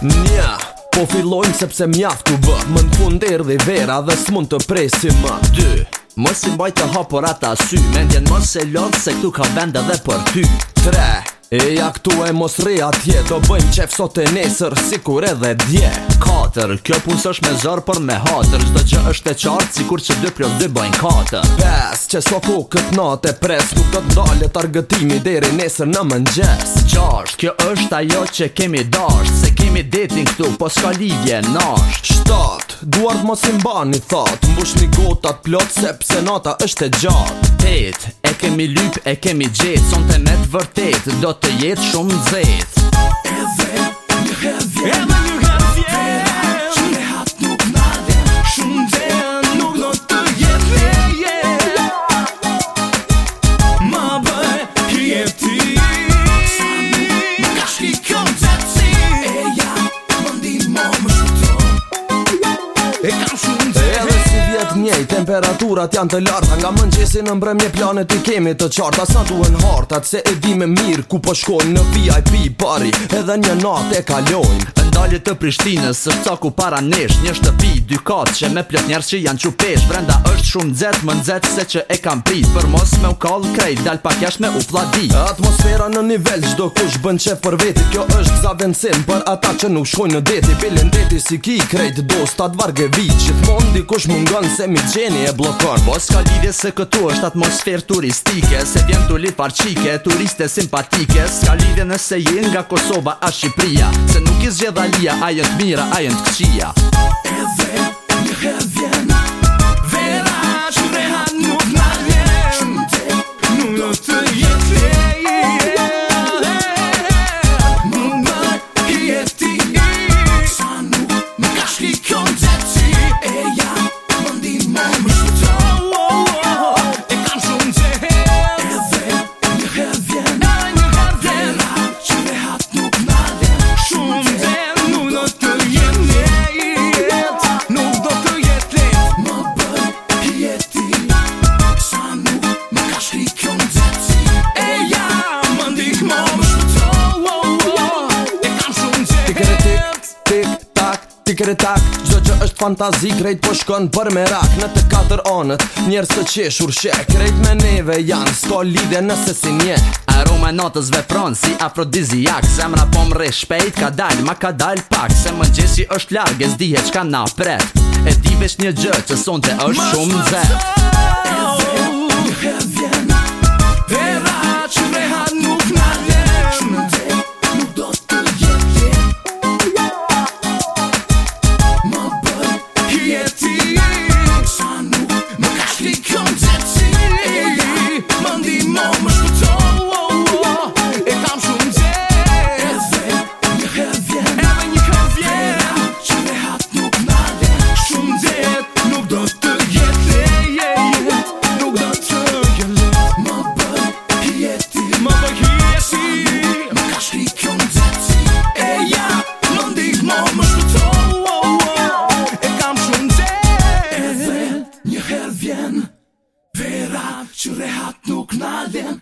Nja, po fillojmë sepse mjaft u bë Më në fund dhe vera dhe s'mun të presim më Dë, Mos i të hapur ata sy Mendjen mos e lonë se këtu ka vende dhe për ty Tre, E ja këtu e mos rri atje do bëjmë qef sot e nesër Si kur edhe dje Katër Kjo punës është me zërë për me hatër Zdo që është e qartë Si kur që dy plus dy bëjmë katër Pes Që so ku këtë natë e pres Ku këtë dalë të argëtimi Deri nesër në mëngjes Gjasht Kjo është ajo që kemi dasht Se kemi detin këtu Po s'ka lidje nasht Shtot duart mos i mbani thot mbush një gota të plot sepse nota është e gjatë tet e kemi lyp e kemi gjet son të net vërtet do të jetë shumë nxehtë ever ever Njej, temperaturat janë të larta Nga mëngjesi në mbremje planet i kemi të qarta Sa duen hartat se e me mirë Ku po shkojnë në VIP bari Edhe një natë e kalojnë Ndallit të prishtinës, Së ca ku para nesh një shtëpi dy që me plot njerës që janë qupesh Brenda është shumë nxehtë më nxehtë se që e kam prit Për mos me u kall krej, dal pak jashtë me u pladi Atmosfera në nivel, qdo kush bën që për veti Kjo është za për ata që nuk shkojnë në deti Pilin deti si ki krejt do stat varge vit Që t'mon kush mungon se mi gjeni e blokon Po s'ka lidhje se këtu është atmosferë turistike Se vjen t'u li farqike, turiste simpatike S'ka lidhje nëse je nga Kosova a Shqipëria Se nuk i zgjedhalia, ajo t'mira, ajo t'këqia Every viaje bien. Pikër e gjdo që është fantazi Krejt po shkon për me rak Në të katër onët, njerës të qeshur shek Krejt me neve janë, s'ko lidhe nëse si nje Aroma natës vepron, si afrodiziak Se po më rapom re shpejt, ka dal, ma ka dal pak Se më gjesi është largë, e zdihe qka na pret E di vesh një gjë që sonte është shumë zet më Schon hat nur knallen.